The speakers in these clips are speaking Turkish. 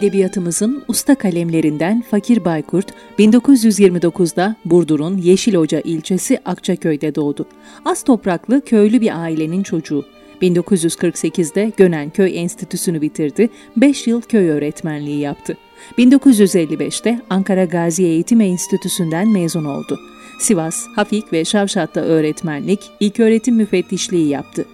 Edebiyatımızın usta kalemlerinden Fakir Baykurt, 1929'da Burdur'un Yeşiloca ilçesi Akçaköy'de doğdu. Az topraklı köylü bir ailenin çocuğu. 1948'de Gönen Köy Enstitüsü'nü bitirdi, 5 yıl köy öğretmenliği yaptı. 1955'te Ankara Gazi Eğitim Enstitüsü'nden mezun oldu. Sivas, Hafik ve Şavşat'ta öğretmenlik, ilköğretim müfettişliği yaptı.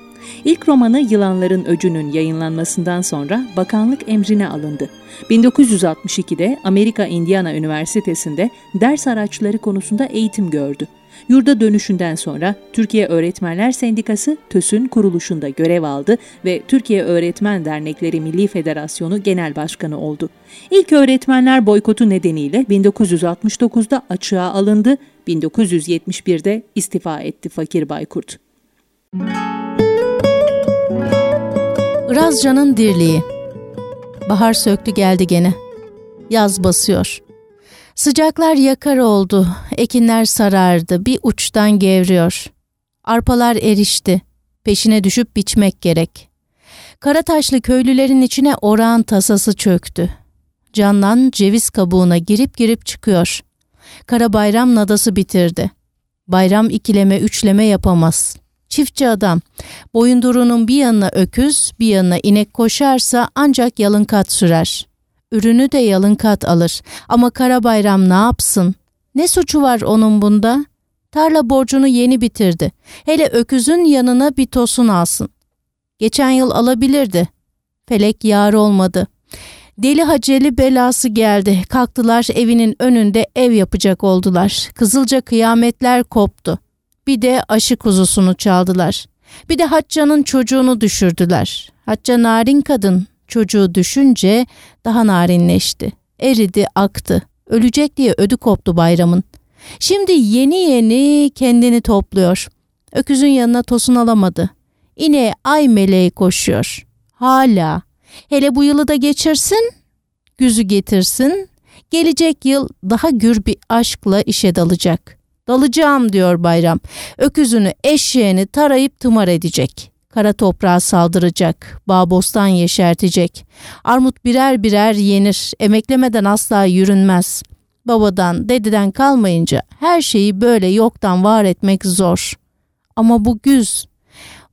İlk romanı Yılanların Öcü'nün yayınlanmasından sonra bakanlık emrine alındı. 1962'de Amerika Indiana Üniversitesi'nde ders araçları konusunda eğitim gördü. Yurda dönüşünden sonra Türkiye Öğretmenler Sendikası TÖS'ün kuruluşunda görev aldı ve Türkiye Öğretmen Dernekleri Milli Federasyonu Genel Başkanı oldu. İlk öğretmenler boykotu nedeniyle 1969'da açığa alındı, 1971'de istifa etti Fakir Baykurt. Irazcan'ın dirliği. Bahar söktü geldi gene. Yaz basıyor. Sıcaklar yakar oldu, ekinler sarardı, bir uçtan gevriyor. Arpalar erişti, peşine düşüp biçmek gerek. Karataşlı köylülerin içine orağın tasası çöktü. Canlan ceviz kabuğuna girip girip çıkıyor. Kara bayram nadası bitirdi. Bayram ikileme üçleme yapamaz. Çiftçi adam, boyundurunun bir yanına öküz, bir yanına inek koşarsa ancak yalın kat sürer. Ürünü de yalın kat alır. Ama Kara Bayram ne yapsın? Ne suçu var onun bunda? Tarla borcunu yeni bitirdi. Hele öküzün yanına bir tosun alsın. Geçen yıl alabilirdi. Felek yar olmadı. Deli Haceli belası geldi. Kalktılar evinin önünde ev yapacak oldular. Kızılca kıyametler koptu. Bir de aşı kuzusunu çaldılar. Bir de Hacca'nın çocuğunu düşürdüler. Hacca narin kadın çocuğu düşünce daha narinleşti. Eridi, aktı. Ölecek diye ödü koptu bayramın. Şimdi yeni yeni kendini topluyor. Öküzün yanına tosun alamadı. İne ay meleği koşuyor. Hala. Hele bu yılı da geçirsin, güzü getirsin. Gelecek yıl daha gür bir aşkla işe dalacak. Dalacağım diyor bayram. Öküzünü eşeğini tarayıp tımar edecek. Kara toprağa saldıracak, bağ bostan yeşertecek. Armut birer birer yenir, emeklemeden asla yürünmez. Babadan, dededen kalmayınca her şeyi böyle yoktan var etmek zor. Ama bu güz,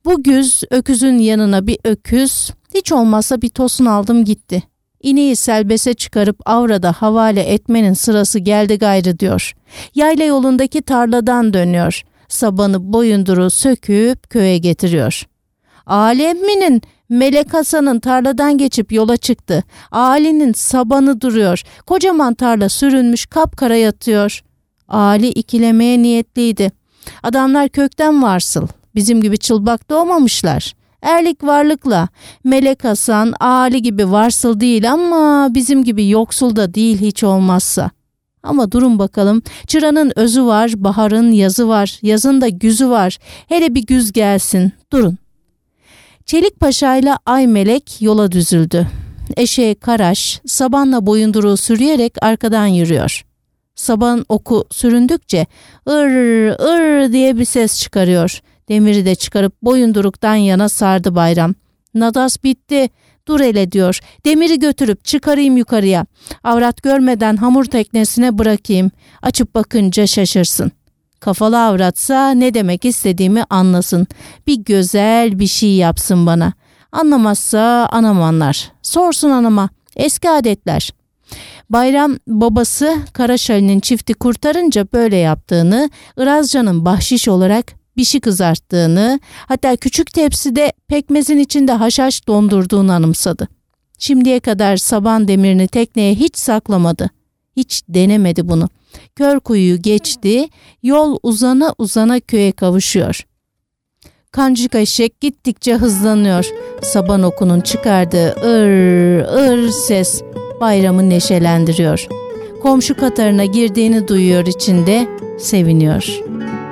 bu güz öküzün yanına bir öküz, hiç olmazsa bir tosun aldım gitti. İneği selbese çıkarıp avrada havale etmenin sırası geldi gayrı diyor. Yayla yolundaki tarladan dönüyor. Sabanı boyunduru söküp köye getiriyor. Aleminin Melek Hasan'ın tarladan geçip yola çıktı. Ali'nin sabanı duruyor. Kocaman tarla sürünmüş kapkara yatıyor. Ali ikilemeye niyetliydi. Adamlar kökten varsıl. Bizim gibi çılbak doğmamışlar. Erlik varlıkla. Melek Hasan Ali gibi varsıl değil ama bizim gibi yoksul da değil hiç olmazsa. Ama durun bakalım. Çıranın özü var, baharın yazı var, yazın da güzü var. Hele bir güz gelsin. Durun. Çelik Paşa ile Ay Melek yola düzüldü. Eşeğe Karaş, sabanla boyunduruğu sürüyerek arkadan yürüyor. Saban oku süründükçe ır ır diye bir ses çıkarıyor. Demiri de çıkarıp boyunduruktan yana sardı bayram. Nadas bitti. Dur hele diyor. Demiri götürüp çıkarayım yukarıya. Avrat görmeden hamur teknesine bırakayım. Açıp bakınca şaşırsın. Kafalı avratsa ne demek istediğimi anlasın. Bir güzel bir şey yapsın bana. Anlamazsa anam anlar. Sorsun anama. Eski adetler. Bayram babası Karaşali'nin çifti kurtarınca böyle yaptığını, Irazcan'ın bahşiş olarak bir şey kızarttığını, hatta küçük tepside pekmezin içinde haşhaş dondurduğunu anımsadı. Şimdiye kadar saban demirini tekneye hiç saklamadı. Hiç denemedi bunu. Kör kuyuyu geçti, yol uzana uzana köye kavuşuyor. Kancık eşek gittikçe hızlanıyor. Saban okunun çıkardığı ır ır ses bayramı neşelendiriyor. Komşu katarına girdiğini duyuyor içinde, seviniyor.''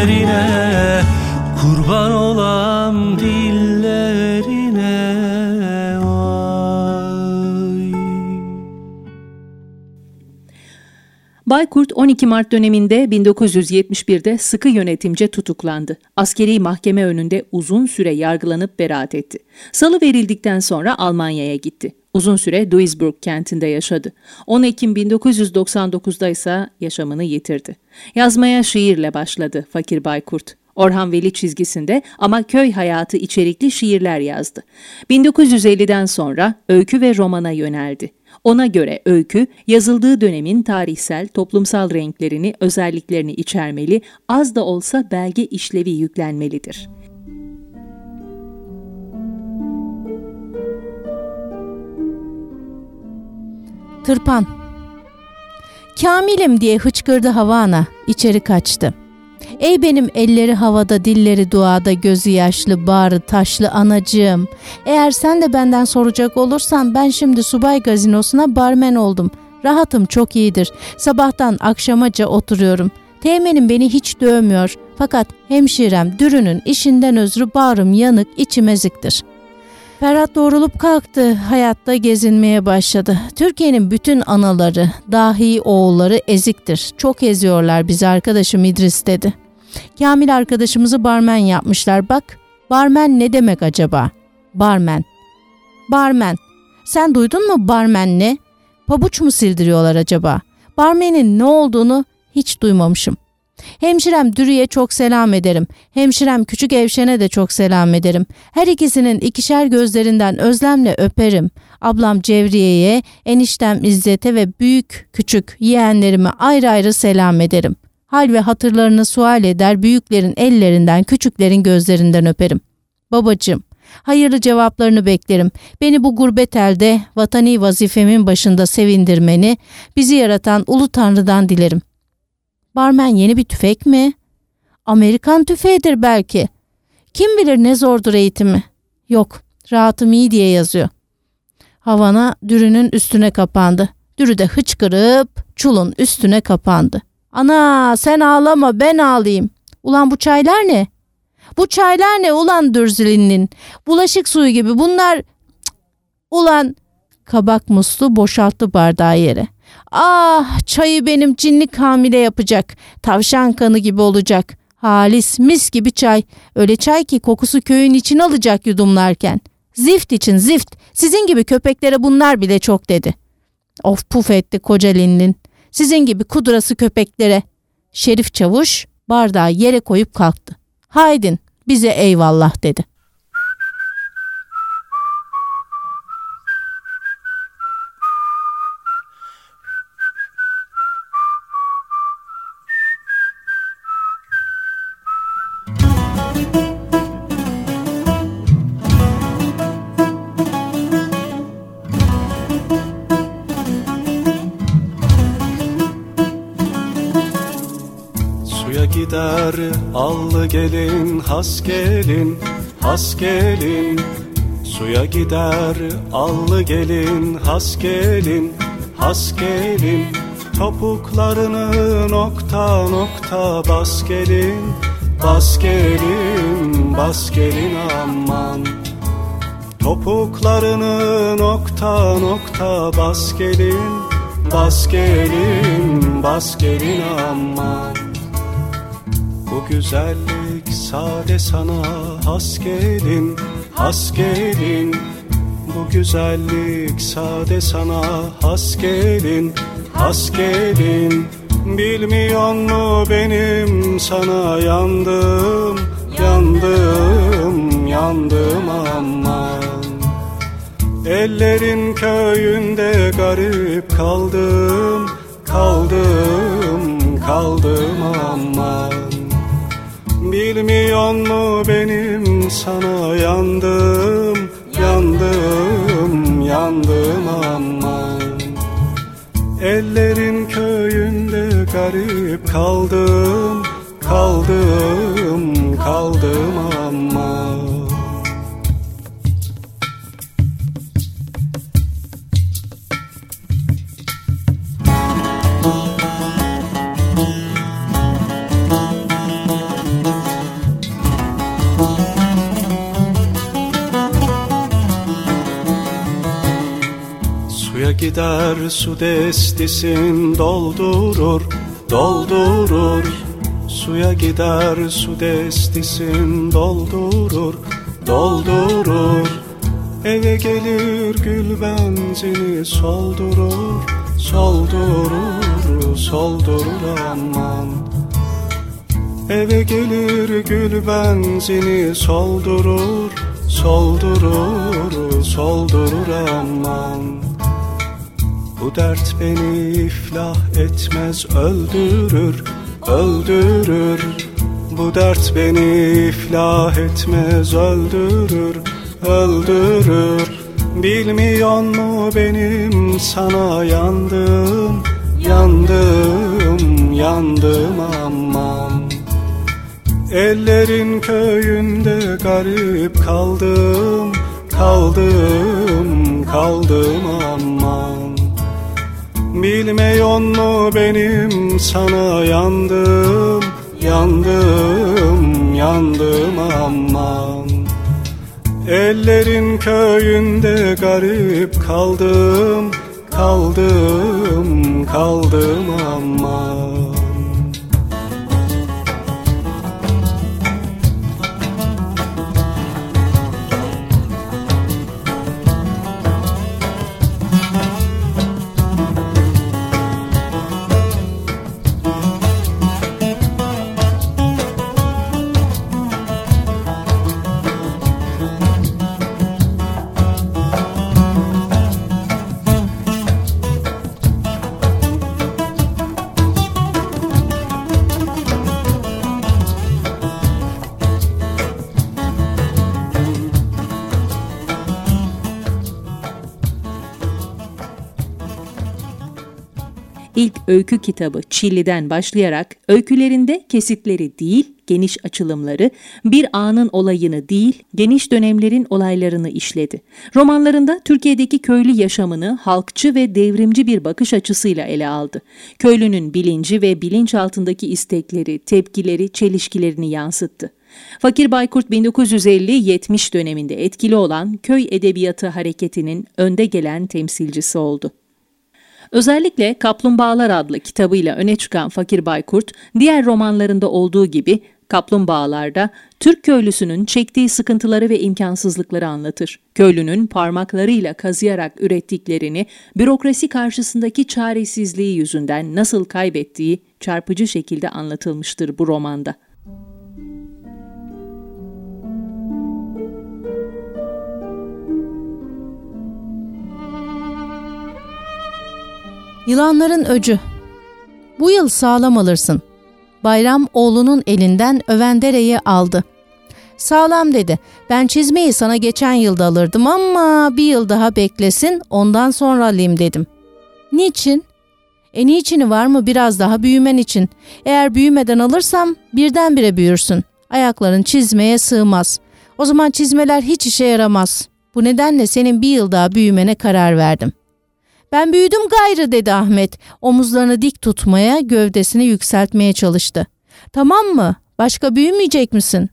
Tellerine kurban olam dillerine. Baykurt 12 Mart döneminde 1971'de sıkı yönetimce tutuklandı. Askeri mahkeme önünde uzun süre yargılanıp beraat etti. Salı verildikten sonra Almanya'ya gitti. Uzun süre Duisburg kentinde yaşadı. 10 Ekim 1999'da ise yaşamını yitirdi. Yazmaya şiirle başladı Fakir Baykurt. Orhan Veli çizgisinde ama köy hayatı içerikli şiirler yazdı. 1950'den sonra öykü ve romana yöneldi. Ona göre öykü, yazıldığı dönemin tarihsel, toplumsal renklerini, özelliklerini içermeli, az da olsa belge işlevi yüklenmelidir. Tırpan. Kamilim diye hıçkırdı Havana, içeri kaçtı. Ey benim elleri havada, dilleri duada, gözü yaşlı, bağrı taşlı anacığım. Eğer sen de benden soracak olursan ben şimdi subay gazinosuna barmen oldum. Rahatım çok iyidir. Sabahtan akşamaca oturuyorum. Teğmenim beni hiç dövmüyor. Fakat hemşirem dürünün işinden özrü bağrım yanık, içim eziktir. Ferhat doğrulup kalktı, hayatta gezinmeye başladı. Türkiye'nin bütün anaları, dahi oğulları eziktir. Çok eziyorlar bizi arkadaşım İdris dedi. Kamil arkadaşımızı barmen yapmışlar. Bak, barmen ne demek acaba? Barmen. Barmen. Sen duydun mu barmen ne? Pabuç mu sildiriyorlar acaba? Barmenin ne olduğunu hiç duymamışım. Hemşirem Dürü'ye çok selam ederim. Hemşirem Küçük Evşen'e de çok selam ederim. Her ikisinin ikişer gözlerinden özlemle öperim. Ablam Cevriye'ye, eniştem İzzet'e ve büyük küçük yeğenlerime ayrı ayrı selam ederim. Hal ve hatırlarını sual eder, büyüklerin ellerinden, küçüklerin gözlerinden öperim. Babacığım, hayırlı cevaplarını beklerim. Beni bu gurbet elde vatani vazifemin başında sevindirmeni, bizi yaratan Ulu Tanrı'dan dilerim. Barmen yeni bir tüfek mi? Amerikan tüfeğidir belki. Kim bilir ne zordur eğitimi. Yok, rahatım iyi diye yazıyor. Havana dürünün üstüne kapandı. Dürü de hıçkırıp çulun üstüne kapandı. Ana sen ağlama ben ağlayayım. Ulan bu çaylar ne? Bu çaylar ne ulan dürzülinin? Bulaşık suyu gibi bunlar... Cık. Ulan kabak muslu boşalttı bardağı yere. Ah çayı benim cinlik hamile yapacak. Tavşan kanı gibi olacak. Halis mis gibi çay. Öyle çay ki kokusu köyün için alacak yudumlarken. Zift için zift. Sizin gibi köpeklere bunlar bile çok dedi. Of puf etti koca Linlin. Sizin gibi kudrası köpeklere. Şerif çavuş bardağı yere koyup kalktı. Haydin bize eyvallah dedi. Suya gider allı gelin has gelin has gelin. Suya gider allı gelin has gelin has gelin. Topuklarını nokta nokta bas gelin bas gelin bas gelin aman. Topuklarını nokta nokta bas gelin bas gelin bas gelin aman bu güzellik sade sana has gelin, has gelin Bu güzellik sade sana has gelin, has gelin Bilmiyor mu benim sana yandım, yandım, yandım aman Ellerin köyünde garip kaldım, kaldım, kaldım aman Bilmiyor mu benim sana yandım, yandım, yandım aman Ellerin köyünde garip kaldım, kaldım, kaldım aman gider su destisin doldurur, doldurur. Suya gider su destisin doldurur, doldurur. Eve gelir gül benzini soldurur, soldurur, soldurur aman. Eve gelir gül benzini soldurur, soldurur, soldurur aman Bu dert beni iflah etmez öldürür, öldürür. Bu dert beni iflah etmez öldürür, öldürür. Bilmiyor mu benim sana yandım Yandım, yandım aman? Ellerin köyünde garip kaldım Kaldım, kaldım aman Bilmiyor mu benim sana yandım Yandım, yandım aman. Ellerin köyünde garip kaldım Kaldım, kaldım aman İlk öykü kitabı Çilli'den başlayarak öykülerinde kesitleri değil, geniş açılımları, bir anın olayını değil, geniş dönemlerin olaylarını işledi. Romanlarında Türkiye'deki köylü yaşamını halkçı ve devrimci bir bakış açısıyla ele aldı. Köylünün bilinci ve bilinç altındaki istekleri, tepkileri, çelişkilerini yansıttı. Fakir Baykurt 1950-70 döneminde etkili olan köy edebiyatı hareketinin önde gelen temsilcisi oldu. Özellikle Kaplumbağalar adlı kitabıyla öne çıkan Fakir Baykurt, diğer romanlarında olduğu gibi Kaplumbağalar'da Türk köylüsünün çektiği sıkıntıları ve imkansızlıkları anlatır. Köylünün parmaklarıyla kazıyarak ürettiklerini, bürokrasi karşısındaki çaresizliği yüzünden nasıl kaybettiği çarpıcı şekilde anlatılmıştır bu romanda. Yılanların öcü. Bu yıl sağlam alırsın. Bayram oğlunun elinden Övendere'yi aldı. Sağlam dedi. Ben çizmeyi sana geçen yılda alırdım ama bir yıl daha beklesin ondan sonra alayım dedim. Niçin? E niçini var mı biraz daha büyümen için. Eğer büyümeden alırsam birdenbire büyürsün. Ayakların çizmeye sığmaz. O zaman çizmeler hiç işe yaramaz. Bu nedenle senin bir yıl daha büyümene karar verdim. Ben büyüdüm gayrı dedi Ahmet. Omuzlarını dik tutmaya, gövdesini yükseltmeye çalıştı. Tamam mı? Başka büyümeyecek misin?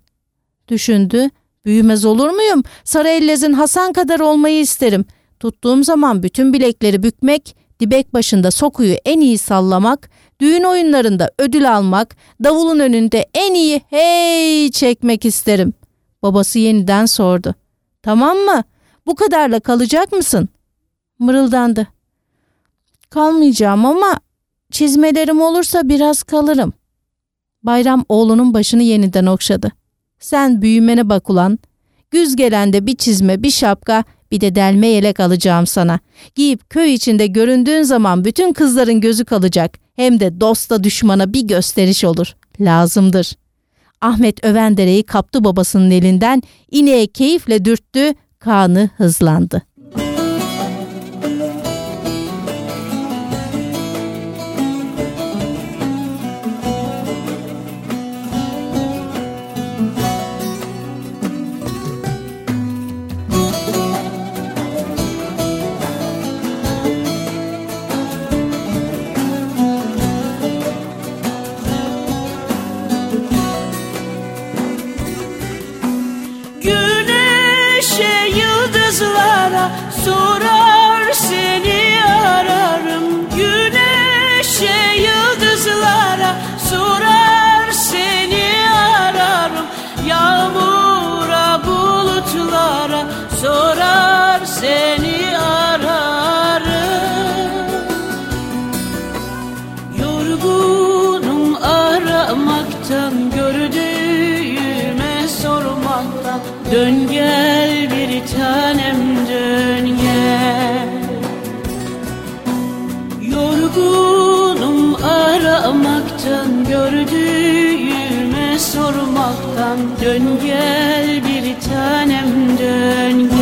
Düşündü. Büyümez olur muyum? Sarı Ellez'in Hasan kadar olmayı isterim. Tuttuğum zaman bütün bilekleri bükmek, dibek başında sokuyu en iyi sallamak, düğün oyunlarında ödül almak, davulun önünde en iyi hey çekmek isterim. Babası yeniden sordu. Tamam mı? Bu kadarla kalacak mısın? Mırıldandı. Kalmayacağım ama çizmelerim olursa biraz kalırım. Bayram oğlunun başını yeniden okşadı. Sen büyümene bak ulan. Güz gelende bir çizme, bir şapka, bir de delme yelek alacağım sana. Giyip köy içinde göründüğün zaman bütün kızların gözü kalacak. Hem de dosta düşmana bir gösteriş olur. Lazımdır. Ahmet Övendere'yi kaptı babasının elinden, ineğe keyifle dürttü, kanı hızlandı. sorar seni ararım. Güneşe yıldızlara sorar seni ararım. Yağmura bulutlara sorar seni ararım. Yorgunum aramaktan gördüm. Dön gel bir tanem dön gel. Yorgunum aramaktan Gördüğüme sormaktan. Dön gel bir tanem dön gel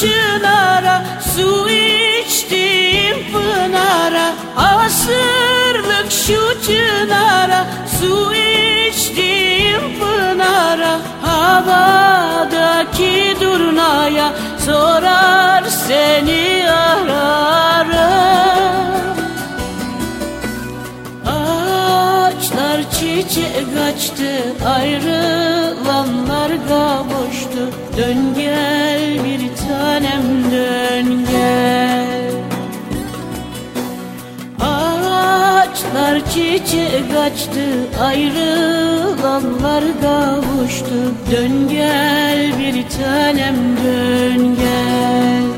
çınara Su içtim pınara Asırlık şu çınara Su içtim pınara. Havadaki durnaya Sorar seni ararım. Ağaçlar çiçek açtı Ayrılanlar kavuştu Dön gel tanem dön gel Ağaçlar çiçek açtı Ayrılanlar kavuştu Dön gel bir tanem dön gel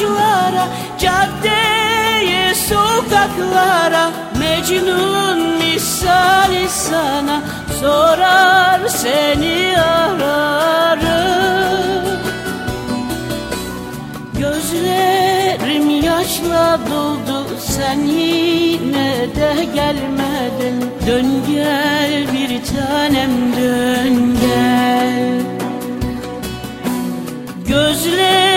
varoşlara, caddeye, sokaklara. Mecnun misali sana sorar seni ararım. Gözlerim yaşla doldu sen yine de gelmedin. Dön gel bir tanem dön gel. Gözlerim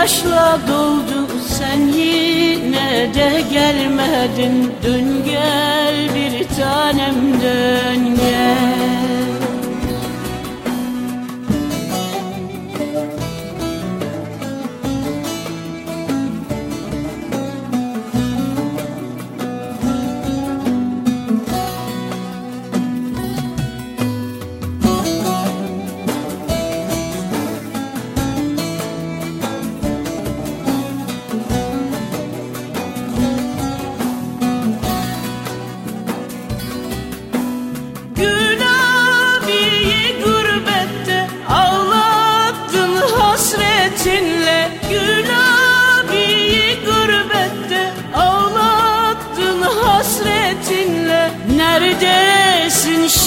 yaşla doldu sen yine de gelmedin. Dön gel bir tanem dön gel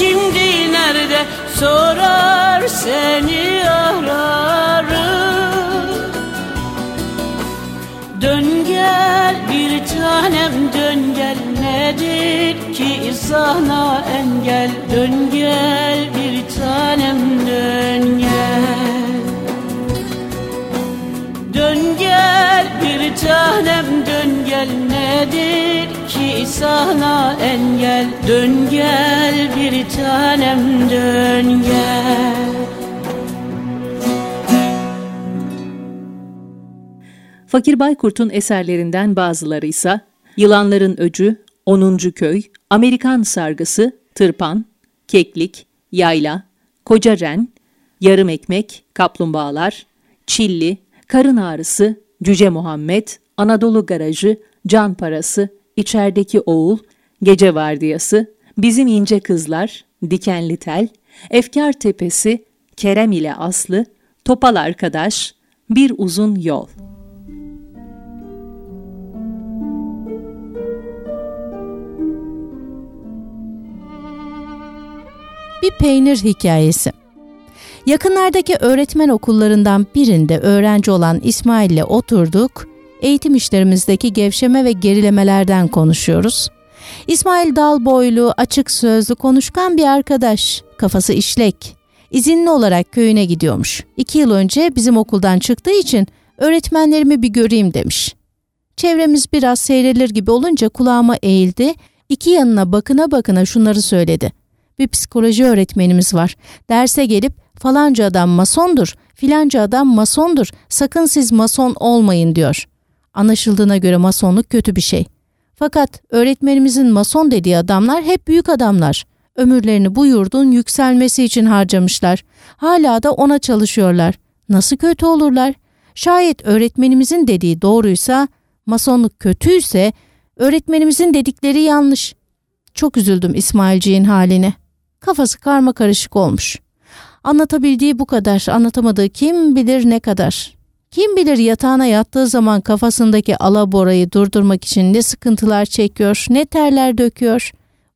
şimdi nerede? Sorar seni ararım Dön gel bir tanem dön gel. Nedir ki sana engel? Dön gel bir tanem dön gel. Dön gel bir tanem dön gel. Nedir sana engel Dön gel bir tanem dön gel Fakir Baykurt'un eserlerinden bazıları ise Yılanların Öcü, 10. Köy, Amerikan Sargısı, Tırpan, Keklik, Yayla, Koca Ren, Yarım Ekmek, Kaplumbağalar, Çilli, Karın Ağrısı, Cüce Muhammed, Anadolu Garajı, Can Parası, İçerideki Oğul, Gece Vardiyası, Bizim İnce Kızlar, Dikenli Tel, Efkar Tepesi, Kerem ile Aslı, Topal Arkadaş, Bir Uzun Yol. Bir peynir hikayesi. Yakınlardaki öğretmen okullarından birinde öğrenci olan İsmail ile oturduk. Eğitim işlerimizdeki gevşeme ve gerilemelerden konuşuyoruz. İsmail dal boylu, açık sözlü, konuşkan bir arkadaş. Kafası işlek. İzinli olarak köyüne gidiyormuş. İki yıl önce bizim okuldan çıktığı için öğretmenlerimi bir göreyim demiş. Çevremiz biraz seyrelir gibi olunca kulağıma eğildi. İki yanına bakına bakına şunları söyledi. Bir psikoloji öğretmenimiz var. Derse gelip falanca adam masondur, filanca adam masondur. Sakın siz mason olmayın diyor. Anlaşıldığına göre masonluk kötü bir şey. Fakat öğretmenimizin mason dediği adamlar hep büyük adamlar. Ömürlerini bu yurdun yükselmesi için harcamışlar. Hala da ona çalışıyorlar. Nasıl kötü olurlar? Şayet öğretmenimizin dediği doğruysa, masonluk kötüyse Öğretmenimizin dedikleri yanlış. Çok üzüldüm İsmailciğin haline. Kafası karma karışık olmuş. Anlatabildiği bu kadar, anlatamadığı kim bilir ne kadar. Kim bilir yatağına yattığı zaman kafasındaki alaborayı durdurmak için ne sıkıntılar çekiyor, ne terler döküyor.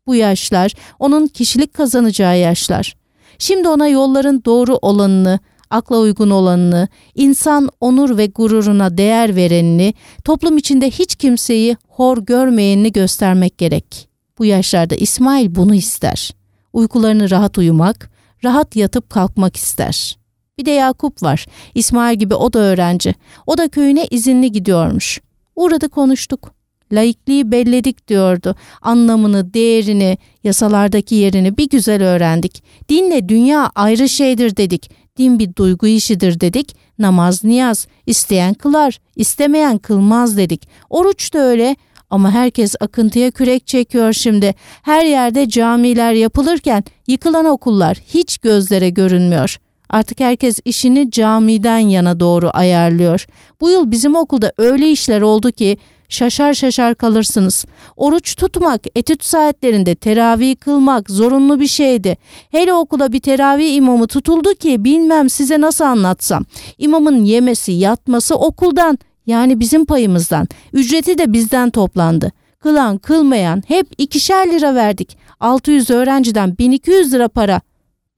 Bu yaşlar onun kişilik kazanacağı yaşlar. Şimdi ona yolların doğru olanını, akla uygun olanını, insan onur ve gururuna değer verenini, toplum içinde hiç kimseyi hor görmeyenini göstermek gerek. Bu yaşlarda İsmail bunu ister. Uykularını rahat uyumak, rahat yatıp kalkmak ister. Bir de Yakup var. İsmail gibi o da öğrenci. O da köyüne izinli gidiyormuş. Uğradı konuştuk. Laikliği belledik diyordu. Anlamını, değerini, yasalardaki yerini bir güzel öğrendik. Dinle dünya ayrı şeydir dedik. Din bir duygu işidir dedik. Namaz niyaz, isteyen kılar, istemeyen kılmaz dedik. Oruç da öyle. Ama herkes akıntıya kürek çekiyor şimdi. Her yerde camiler yapılırken yıkılan okullar hiç gözlere görünmüyor. Artık herkes işini camiden yana doğru ayarlıyor. Bu yıl bizim okulda öyle işler oldu ki şaşar şaşar kalırsınız. Oruç tutmak, etüt saatlerinde teravih kılmak zorunlu bir şeydi. Hele okula bir teravih imamı tutuldu ki bilmem size nasıl anlatsam. İmamın yemesi, yatması okuldan yani bizim payımızdan. Ücreti de bizden toplandı. Kılan, kılmayan hep ikişer lira verdik. 600 öğrenciden 1200 lira para.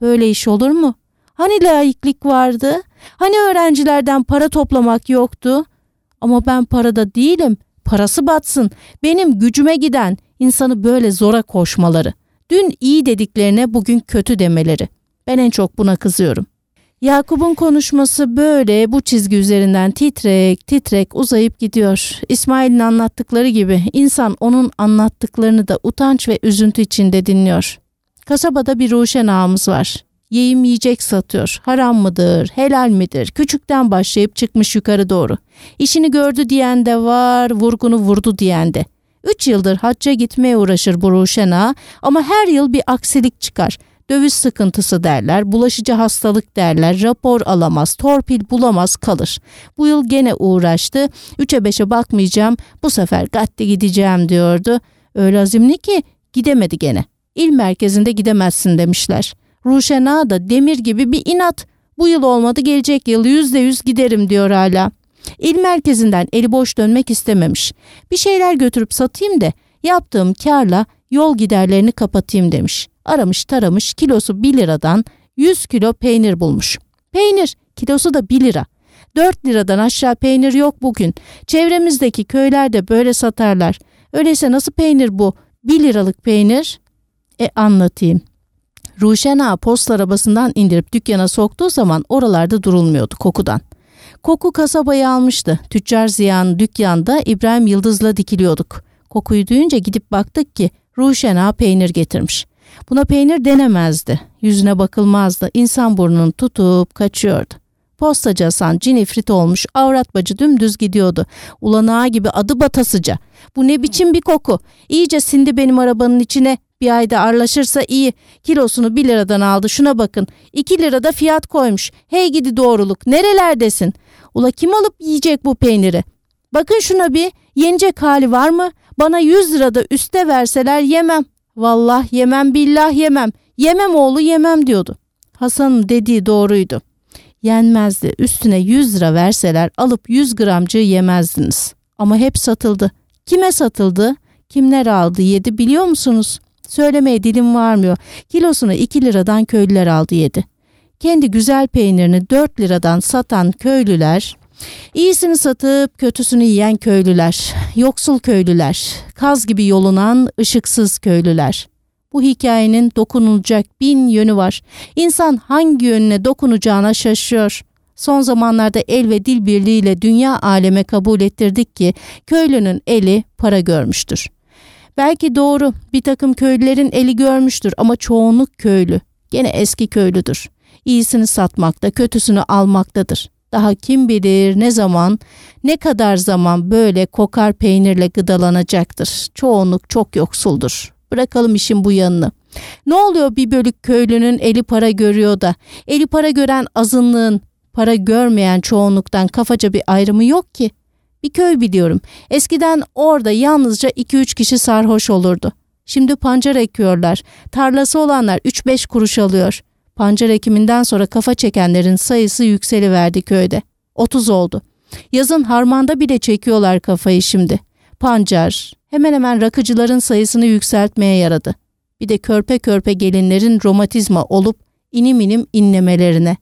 Böyle iş olur mu? Hani layıklık vardı? Hani öğrencilerden para toplamak yoktu? Ama ben parada değilim. Parası batsın. Benim gücüme giden insanı böyle zora koşmaları. Dün iyi dediklerine bugün kötü demeleri. Ben en çok buna kızıyorum. Yakup'un konuşması böyle bu çizgi üzerinden titrek titrek uzayıp gidiyor. İsmail'in anlattıkları gibi insan onun anlattıklarını da utanç ve üzüntü içinde dinliyor. Kasabada bir Ruşen ağamız var. Yiyim yiyecek satıyor. Haram mıdır, helal midir? Küçükten başlayıp çıkmış yukarı doğru. İşini gördü diyen de var, vurgunu vurdu diyen de. Üç yıldır hacca gitmeye uğraşır bu Ruşen ağa ama her yıl bir aksilik çıkar döviz sıkıntısı derler, bulaşıcı hastalık derler, rapor alamaz, torpil bulamaz kalır. Bu yıl gene uğraştı, üçe beşe bakmayacağım, bu sefer gatte gideceğim diyordu. Öyle azimli ki gidemedi gene. İl merkezinde gidemezsin demişler. Ruşena da demir gibi bir inat. Bu yıl olmadı gelecek yıl yüzde yüz giderim diyor hala. İl merkezinden eli boş dönmek istememiş. Bir şeyler götürüp satayım da yaptığım karla yol giderlerini kapatayım demiş. Aramış taramış kilosu 1 liradan 100 kilo peynir bulmuş. Peynir kilosu da 1 lira. 4 liradan aşağı peynir yok bugün. Çevremizdeki köylerde böyle satarlar. Öyleyse nasıl peynir bu? 1 liralık peynir? E anlatayım. Ruşen Ağa post arabasından indirip dükkana soktuğu zaman oralarda durulmuyordu kokudan. Koku kasabayı almıştı. Tüccar Ziya'nın dükkanda İbrahim Yıldız'la dikiliyorduk. Kokuyu duyunca gidip baktık ki Ruşen Ağa peynir getirmiş. Buna peynir denemezdi. Yüzüne bakılmazdı. İnsan burnunu tutup kaçıyordu. Postacı Hasan cinifrit olmuş avrat bacı dümdüz gidiyordu. Ulanağı gibi adı batasıca. Bu ne biçim bir koku. İyice sindi benim arabanın içine. Bir ayda arlaşırsa iyi. Kilosunu bir liradan aldı şuna bakın. İki lirada fiyat koymuş. Hey gidi doğruluk nerelerdesin? Ula kim alıp yiyecek bu peyniri? Bakın şuna bir yenecek hali var mı? Bana yüz lirada üste verseler yemem. Vallah yemem billah yemem. Yemem oğlu yemem diyordu. Hasan'ın dediği doğruydu. Yenmezdi. Üstüne 100 lira verseler alıp 100 gramcığı yemezdiniz. Ama hep satıldı. Kime satıldı? Kimler aldı yedi biliyor musunuz? Söylemeye dilim varmıyor. Kilosunu 2 liradan köylüler aldı yedi. Kendi güzel peynirini 4 liradan satan köylüler İyisini satıp kötüsünü yiyen köylüler, yoksul köylüler, kaz gibi yolunan ışıksız köylüler. Bu hikayenin dokunulacak bin yönü var. İnsan hangi yönüne dokunacağına şaşıyor. Son zamanlarda el ve dil birliğiyle dünya aleme kabul ettirdik ki köylünün eli para görmüştür. Belki doğru bir takım köylülerin eli görmüştür ama çoğunluk köylü. Gene eski köylüdür. İyisini satmakta, kötüsünü almaktadır. Daha kim bilir ne zaman, ne kadar zaman böyle kokar peynirle gıdalanacaktır. Çoğunluk çok yoksuldur. Bırakalım işin bu yanını. Ne oluyor bir bölük köylünün eli para görüyor da, eli para gören azınlığın para görmeyen çoğunluktan kafaca bir ayrımı yok ki. Bir köy biliyorum. Eskiden orada yalnızca 2-3 kişi sarhoş olurdu. Şimdi pancar ekiyorlar. Tarlası olanlar 3-5 kuruş alıyor. Pancar ekiminden sonra kafa çekenlerin sayısı yükseliverdi köyde. 30 oldu. Yazın harmanda bile çekiyorlar kafayı şimdi. Pancar hemen hemen rakıcıların sayısını yükseltmeye yaradı. Bir de körpe körpe gelinlerin romatizma olup inim inim inlemelerine.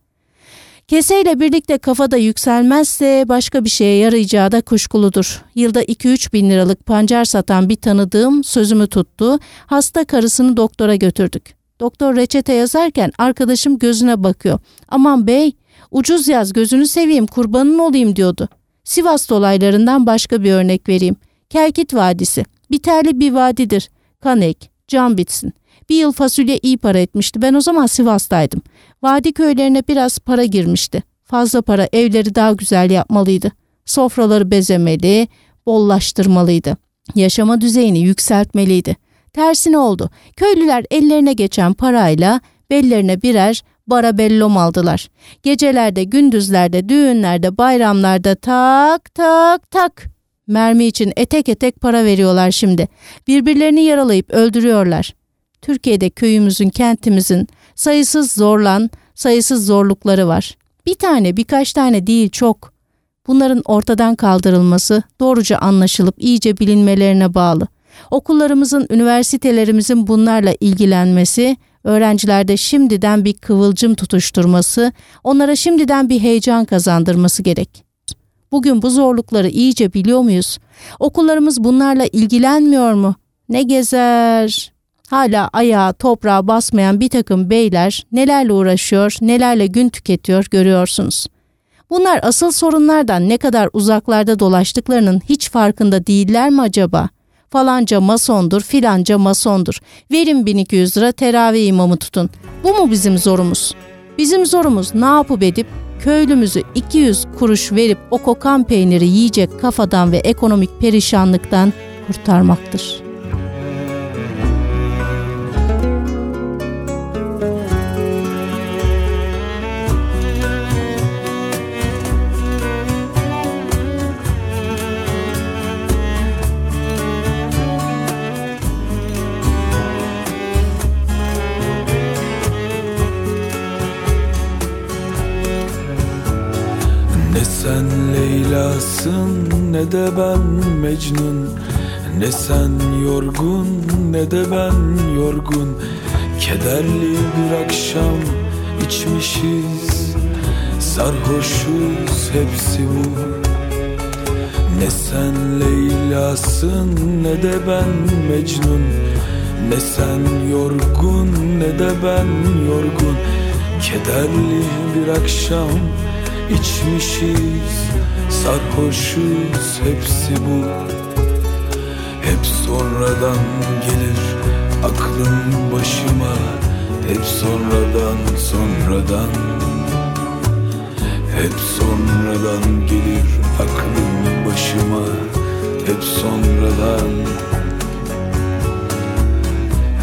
Keseyle birlikte kafada yükselmezse başka bir şeye yarayacağı da kuşkuludur. Yılda 2-3 bin liralık pancar satan bir tanıdığım sözümü tuttu. Hasta karısını doktora götürdük. Doktor reçete yazarken arkadaşım gözüne bakıyor. Aman bey ucuz yaz gözünü seveyim kurbanın olayım diyordu. Sivas dolaylarından başka bir örnek vereyim. Kerkit Vadisi. Biterli bir vadidir. Kan ek, can bitsin. Bir yıl fasulye iyi para etmişti. Ben o zaman Sivas'taydım. Vadi köylerine biraz para girmişti. Fazla para evleri daha güzel yapmalıydı. Sofraları bezemeli, bollaştırmalıydı. Yaşama düzeyini yükseltmeliydi. Tersine oldu. Köylüler ellerine geçen parayla bellerine birer barabellom aldılar. Gecelerde, gündüzlerde, düğünlerde, bayramlarda tak tak tak. Mermi için etek etek para veriyorlar şimdi. Birbirlerini yaralayıp öldürüyorlar. Türkiye'de köyümüzün, kentimizin sayısız zorlan, sayısız zorlukları var. Bir tane, birkaç tane değil çok. Bunların ortadan kaldırılması doğruca anlaşılıp iyice bilinmelerine bağlı. Okullarımızın, üniversitelerimizin bunlarla ilgilenmesi, öğrencilerde şimdiden bir kıvılcım tutuşturması, onlara şimdiden bir heyecan kazandırması gerek. Bugün bu zorlukları iyice biliyor muyuz? Okullarımız bunlarla ilgilenmiyor mu? Ne gezer? Hala ayağa toprağa basmayan bir takım beyler nelerle uğraşıyor, nelerle gün tüketiyor görüyorsunuz. Bunlar asıl sorunlardan ne kadar uzaklarda dolaştıklarının hiç farkında değiller mi acaba? Falanca masondur, filanca masondur. Verin 1200 lira teravih imamı tutun. Bu mu bizim zorumuz? Bizim zorumuz ne yapıp edip köylümüzü 200 kuruş verip o kokan peyniri yiyecek kafadan ve ekonomik perişanlıktan kurtarmaktır.'' Ne de ben Mecnun. Ne sen yorgun ne de ben yorgun. Kederli bir akşam içmişiz. Sarhoşuz hepsi bu. Ne sen Leyla'sın ne de ben Mecnun. Ne sen yorgun ne de ben yorgun. Kederli bir akşam içmişiz Sarhoşuz hepsi bu. Hep sonradan gelir aklım başıma. Hep sonradan sonradan. Hep sonradan gelir aklım başıma. Hep sonradan.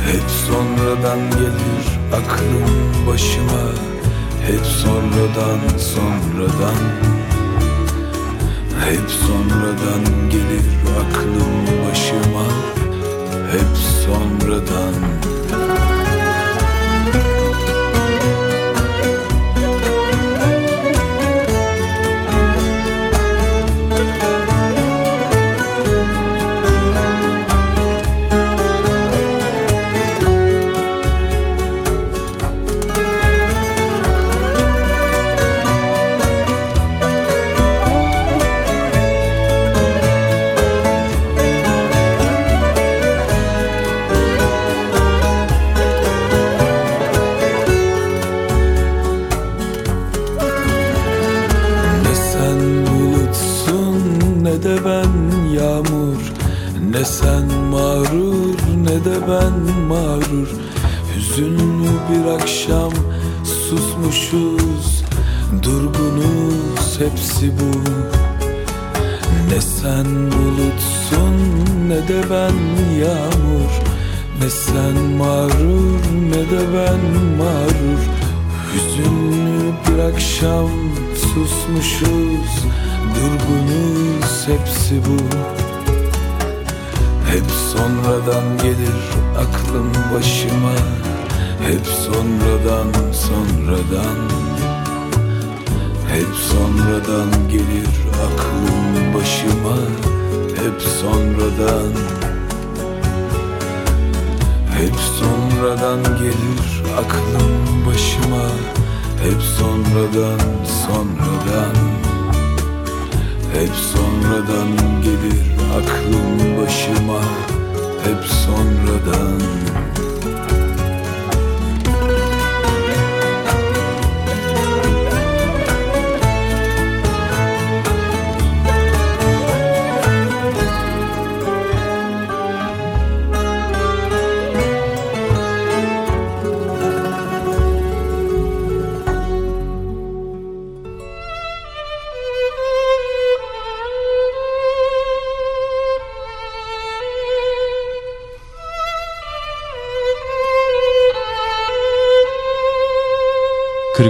Hep sonradan gelir aklım başıma Hep sonradan sonradan. Hep sonradan gelir aklım başıma. Hep sonradan hepsi bu. Hep sonradan gelir aklım başıma. Hep sonradan sonradan. Hep sonradan gelir aklım başıma. Hep sonradan. Hep sonradan gelir aklım başıma. Hep sonradan sonradan Hep sonradan gelir aklım başıma. Hep sonradan